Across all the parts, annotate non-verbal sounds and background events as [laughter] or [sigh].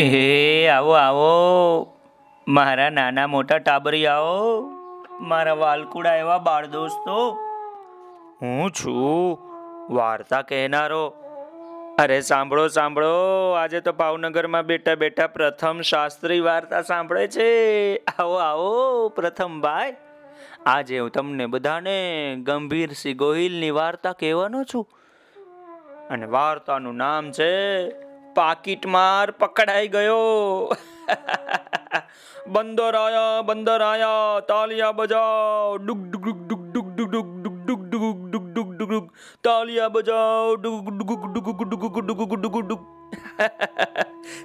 હે, આવો આવો. મારા નાના મોટા ટાબરિયાઓ મારા વાલકુડા એવા બાળ દોસ્તો. હું છું વાર્તા કહેનારો. અરે સાંભળો સાંભળો. આજે તો ભાવનગરમાં બેઠા બેઠા પ્રથમ શાસ્ત્રી વાર્તા સાંભળે છે. આવો આવો, પ્રથમ ભાઈ. આજે હું તમને બધાને ગંભીરસિંહ ગોહિલની વાર્તા કહેવાનો છું. અને વાર્તાનું નામ છે પાકીટમાર પકડાઈ ગયો બંદર આયા બંદર આયા તાલિયા બજાવ ડુગ ડુગ ડુગ ડુગ ડુગ ડુગ ડુગ ડુગ ડુગ ડુગ ડુગ ડુગ ડુગ તાલિયા બજાવ ડુગ ડુગ ડુગ ડુગ ડુગ ડુગ ડુગ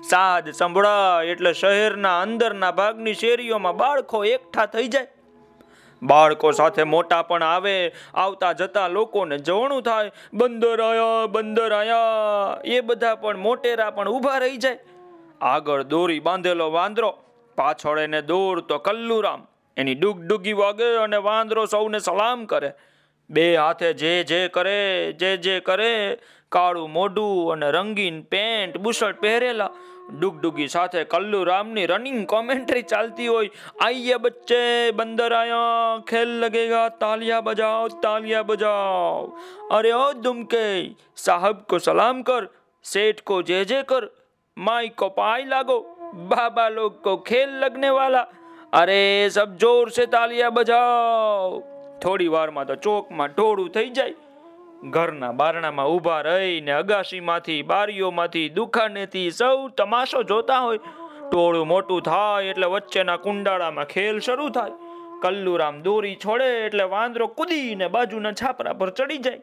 સાદ સંભળાય એટલે શહેરના અંદરના ભાગની શેરીઓમાં બાળકો એકઠા થઈ જાય બાળકો સાથે મોટા પણ આવે, આવતા જતા લોકોને જવણું થાય, બંદર આયા બંદર આયા. એ બધા પણ મોટેરા પણ ઊભા રહી જાય. આગળ દોરી બાંધેલો વાંદરો, પાછળ એને દોર તો કલ્લુરામ. એની ડુગ ડુગી વાગે અને વાંદરો સૌને સલામ કરે. બે હાથે જે જે કરે, જે જે કરે, કાળું મોઢું અને રંગીન પેન્ટ બુશર્ટ પહેરેલા. ડુગડુગી સાથે કલ્લુરામની રનિંગ કોમેન્ટ્રી ચાલતી હોય આઈએ બચ્ચે બંદર આયા ખેલ લગેગા તાલિયા બજાઓ તાલિયા બજાઓ અરે ओ दुमके साहब को सलाम कर सेठ को जे जे कर माई को पाई लागो बाबा लोग को खेल लगने वाला અરે સબ જોર સે તાલિયા બજાઓ થોડી વારમાં તો ચોકમાં ટોળું થઈ જાય ઘરના બારણામાં ઊભા રહીને અગાશીમાંથી, બારીઓમાંથી દુકાનેથી સૌ તમાશો જોતા હોય. ટોળું મોટું થાય એટલે વચ્ચેના કુંડાળામાં ખેલ શરૂ થાય. કલ્લુરામ દોરી છોડે એટલે વાંદરો કૂદીને બાજુના છાપરા પર ચડી જાય.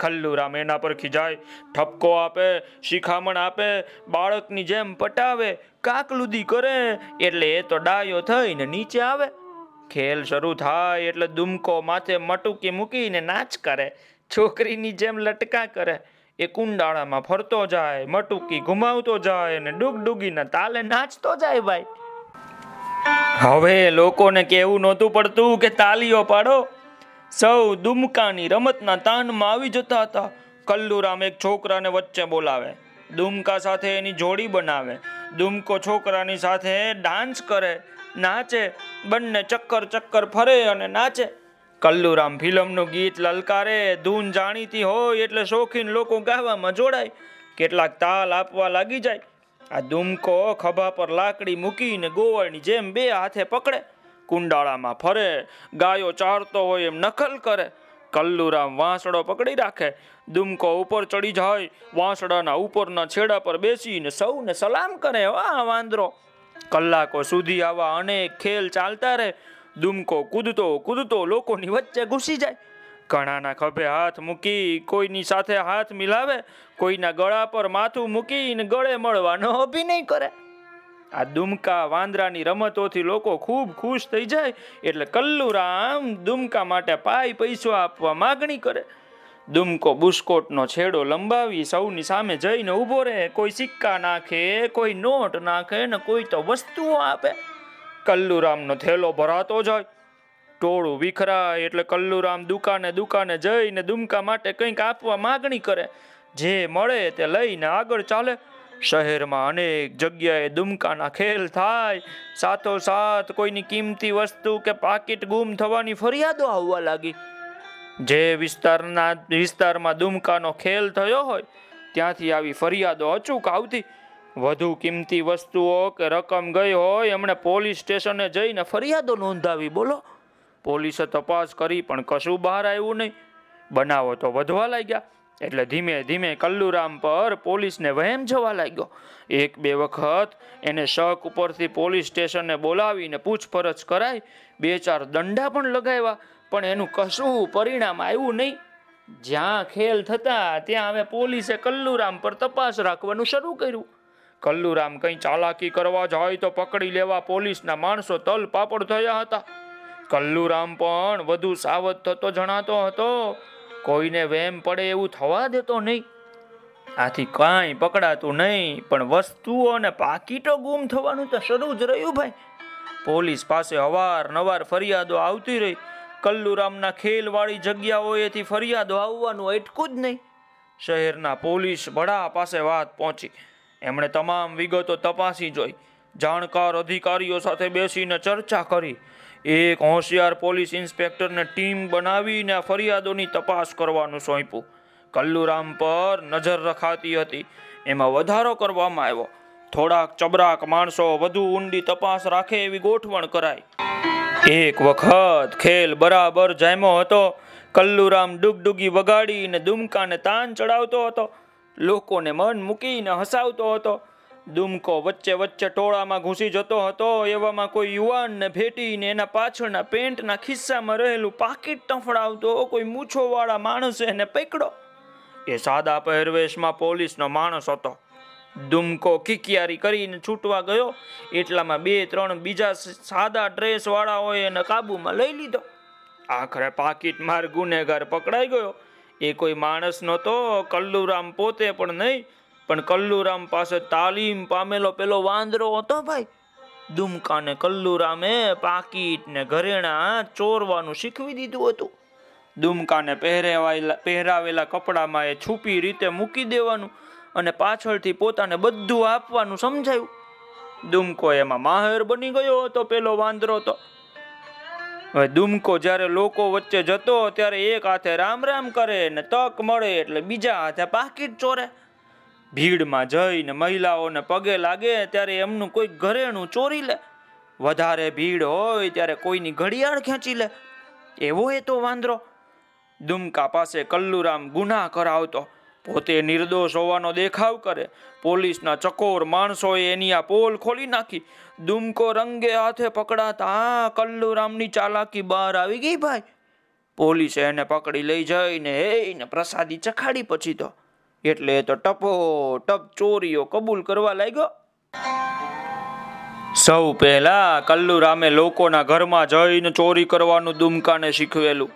ખલ્લુરામ એના પર ખીજાય ઠપકો આપે, શિખામણ આપે, બાળકની જેમ પટાવે, કાકલુદી કરે એટલે એ તો ડાયો થઈને નીચે આવે. ખેલ શરૂ થાય એટલે દુમકો માથે મટુકી મૂકીને નાચ કરે. છોકરીની જેમ લટકા કરે. એ કુંડાળામાં ફરતો જાય, મટુકી ઘુમાવતો જાય અને ડુગડુગીના તાલે નાચતો જાય ભાઈ. હવે લોકોને કેવું નહોતું પડતું કે તાલીઓ પાડો. સૌ દુમકાની રમતના તાનમાં આવી જતા હતા. કલ્લુરામ એક છોકરાને વચ્ચે બોલાવે. દુમકા સાથે એની જોડી બનાવે. દુમકો છોકરાની સાથે ડાન્સ કરે, નાચે, બંને ચક્કર ચક્કર ફરે અને નાચે. કલ્લુરામ ફિલ્મનું ગીત લલકારે, ધૂન જાણીતી હોય એટલે શોખીન લોકો ગાવામાં જોડાય. કેટલાક તાલ આપવા લાગી જાય. આ દુમકો ખભા પર લાકડી મૂકીને ગોવળની જેમ બે હાથે પકડે. કુંડાળામાં ફરે, ગાયો ચારતો હોય એમ નકલ કરે. કલ્લુરામ વાંસડો પકડી રાખે. દુમકો ઉપર ચડી જાય, વાંસડાના ઉપરના છેડા પર બેસીને સૌને સલામ કરે. વાહ, વાંદરો! કલાકો સુધી આવા અનેક ખેલ ચાલતા રહે. દુમકો, કૂદતો કૂદતો, લોકોની વચ્ચે ઘૂસી જાય. ઘણાના ખભે હાથ મૂકી, કોઈની સાથે હાથ મિલાવે, કોઈના ગળા પર માથું મૂકીને ગળે મળવાનો અભિનય કરે. આ દુમકા વાંદરાની રમતોથી લોકો ખૂબ ખુશ થઈ જાય, એટલે કલ્લુરામ દુમકા માટે પાય પૈસો આપવા માગણી કરે. દુમકો બુસ્કોટનો છેડો લંબાવી સૌની સામે જઈને ઊભો રહે, કોઈ સિક્કા નાખે, કોઈ નોટ નાખે ને કોઈ તો વસ્તુઓ આપે. કલ્લુરામનો થેલો ભરાતો જાય ટોળું વિખરાય એટલે કલ્લુરામ દુકાને દુકાને જઈને દુમકા માટે કંઈક આપવા માગણી કરે. જે મળે તે લઈને આગળ ચાલે. શહેરમાં અનેક જગ્યાએ દુમકાના ખેલ થાય. સાથોસાથ કોઈની કિંમતી વસ્તુ કે પાકીટ ગુમ થવાની ફરિયાદો આવવા લાગી. જે વિસ્તારના વિસ્તારમાં દુમકાનો ખેલ થયો હોય, ત્યાંથી આવી ફરિયાદો અચૂક આવતી. વધુ કિંમતી વસ્તુઓ કે રકમ ગઈ હોય, એમણે પોલીસ સ્ટેશને જઈને ફરિયાદો નોંધાવી. બોલો. પોલીસે તપાસ કરી, પણ કશું બહાર આવ્યું નહીં. બનાવો તો વધવા લાગ્યા. એટલે ધીમે ધીમે કલ્લુરામ પર પોલીસને વહેમ જવા લાગ્યો. એક બે વખત એને શક ઉપરથી પોલીસ સ્ટેશને બોલાવીને પૂછપરછ કરાઈ. બે ચાર દંડા પણ લગાવ્યા, પણ એનું કશું પરિણામ આવ્યું નહીં. જ્યાં ખેલ થતા, ત્યાં હવે પોલીસે કલ્લુરામ પર તપાસ રાખવાનું શરૂ કર્યું. કલ્લુરામ કંઈ ચાલાકી કરવા જાય તો પકડી લેવા પોલીસના માણસો તલ પાપડ થયા હતા. કલ્લુરામ પણ વધુ સાવધ થતો જણાતો હતો, કોઈને વેમ પડે એવું થવા દેતો નહીં. આથી કાંઈ પકડાતું નહીં, પણ વસ્તુઓ અને પાકીટો ગુમ થવાનું તો શરૂ જ રહ્યું ભાઈ. પોલીસ પાસે અવારનવાર ફરિયાદો આવતી રહી. કલ્લુરામના ખેલવાળી જગ્યાઓએથી ફરિયાદો આવવાનું અટકું જ નહીં. શહેરના પોલીસ વડા પાસે વાત પહોંચી. એમણે તમામ વિગતો તપાસી જોઈ. જાણકાર અધિકારીઓ સાથે બેસીને ચર્ચા કરી. એક હોશિયાર પોલીસ ઇન્સ્પેક્ટરને ટીમ બનાવીને ફરિયાદોની તપાસ કરવાનું સોંપ્યું. કલ્લુરામ પર નજર રખાતી હતી. એમાં વધારો કરવામાં આવ્યો. થોડાક ચબરાક માણસો વધુ ઊંડી તપાસ રાખે એવી ગોઠવણ કરાઈ. એક વખત ખેલ બરાબર જામ્યો હતો. કલ્લુરામ ડુગડુગી વગાડીને દુમકાને તાન ચડાવતો હતો. લોકોને મન મૂકીને હસાવતો હતો. દુમકો વચ્ચે વચ્ચે ટોળામાં ઘૂસી જતો હતો. એવામાં કોઈ યુવાનને ભેટીને એના પાછળના પેન્ટના ખિસ્સામાં રહેલું પાકીટ ટફડાવતો કોઈ મૂછોવાળા માણસે એને પકડો. એ સાદા પહેરવેશમાં પોલીસનો માણસ હતો. દુમકો કિકિયારી કરીને છૂટવા ગયો. એટલામાં બે, ત્રણ બીજા સાદા ડ્રેસવાળાઓએ એને કાબૂમાં લઈ લીધો. આખરે પાકીટ માર ગુનેગાર પકડાઈ ગયો. એ કોઈ માણસ નહોતો, કલ્લુરામ પોતે પણ નહીં, પણ કલ્લુરામ પાસે તાલીમ પામેલો પેલો વાંદરો હતો ભાઈ. દુમકાને કલ્લુરામે પાકીટ ને ઘરેણા ચોરવાનું શીખવી દીધું હતું. દુમકાને પહેરેવાયેલા, પહેરાવેલા કપડામાં એ છુપી રીતે મૂકી દેવાનું અને પાછળથી પોતાને બધું આપવાનું સમજાયું. દુમકો એમાં માહેર બની ગયો હતો પેલો વાંદરો તો. દુમકો જ્યારે લોકો વચ્ચે જતો, ત્યારે એક હાથે રામ રામ કરે ને તક મળે એટલે બીજા હાથે પાકીટ ચોરે. ભીડમાં જઈને મહિલાઓને પગે લાગે ત્યારે એમનું કોઈ ઘરેણું ચોરી લે. વધારે ભીડ હોય ત્યારે કોઈની ઘડિયાળ ખેંચી લે. એવો એ તો વાંદરો. દુમકા પાસે કલ્લુરામ ગુના કરાવતો. પોતે નિર્દોષ હોવાનો દેખાવ કરે. પોલીસના ચકોર માણસોએ એની આ પોલ ખોલી નાખી. દુમકો રંગે હાથે પકડાતા, આ કલ્લુરામની ચાલાકી બહાર આવી ગઈ ભાઈ. પોલીસે એને પકડી લઈ જઈને એને પ્રસાદી ચખાડી પછી તો. એટલે તો ટપો ટપ ચોરીઓ કબૂલ કરવા લાગ્યો. સૌ પહેલા કલ્લુરામે લોકોના ઘરમાં જઈને ચોરી કરવાનું દુમકાને શીખવેલું.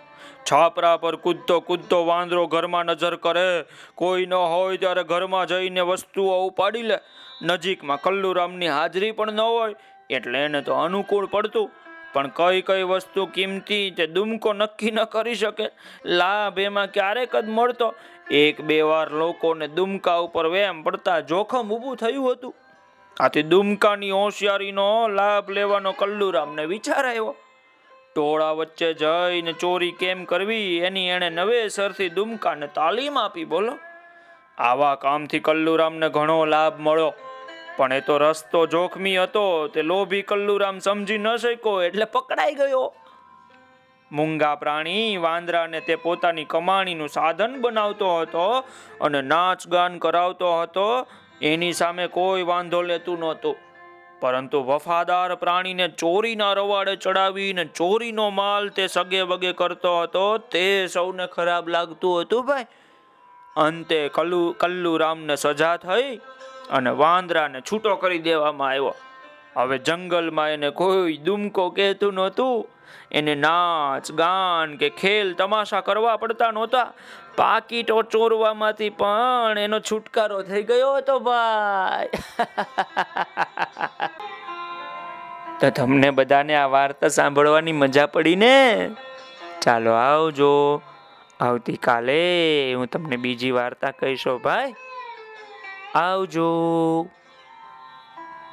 છાપરા પર કૂદતો કૂદતો વાંદરો ઘરમાં નજર કરે. કોઈ ન હોય ત્યારે ઘરમાં જઈને વસ્તુઓ ઉપાડી લે. નજીકમાં કલ્લુરામની હાજરી પણ ન હોય, એટલે એને તો અનુકૂળ પડતું. પણ કઈ કઈ વસ્તુ કિંમતી તે દુમકો નક્કી ન કરી શકે. લાભ એમાં ક્યારેક જ મળતો. એક બે વાર લોકોને દુમકા ઉપર વેમ પડતા જોખમ ઊભું થયું હતું. આથી દુમકાની હોશિયારીનો લાભ લેવાનો કલ્લુરામને વિચાર આવ્યો. ટોળા વચ્ચે જઈને ચોરી કેમ કરવી? એની એણે નવેસરથી દુમકાને તાલીમ આપી, બોલો. આવા કામથી કલ્લુરામને ઘણો લાભ મળ્યો. પણ એ તો રસ્તો જોખમી હતો, તે લોભી કલ્લુરામ સમજી ન શક્યો, એટલે પકડાઈ ગયો. મૂંગા પ્રાણી વાંદરાને તે પોતાની કમાણીનું સાધન બનાવતો હતો અને નાચ ગાન કરાવતો હતો. એની સામે કોઈ વાંધો લેતું નહોતું. પરંતુ વફાદાર પ્રાણીને ચોરીના રવાડે ચડાવીને ચોરીનો માલ તે સગે વગે કરતો હતો, તે સૌને ખરાબ લાગતું હતું ભાઈ. અંતે કલ્લુ, કલ્લુરામને સજા થઈ અને વાંદરાને છૂટો કરી દેવામાં આવ્યો. હવે જંગલમાં એને કોઈ દુમકો કહેતું નહોતું. એને નાચ, ગાન કે ખેલ તમાશા કરવા પડતા નહોતા. પાકીટો ચોરવામાંથી પણ એનો છુટકારો થઈ ગયો હતો ભાઈ. [laughs] તો તમને બધાને આ વાર્તા સાંભળવાની મજા પડી ને? ચાલો આવજો. આવતીકાલે હું તમને બીજી વાર્તા કહીશો ભાઈ. આવજો.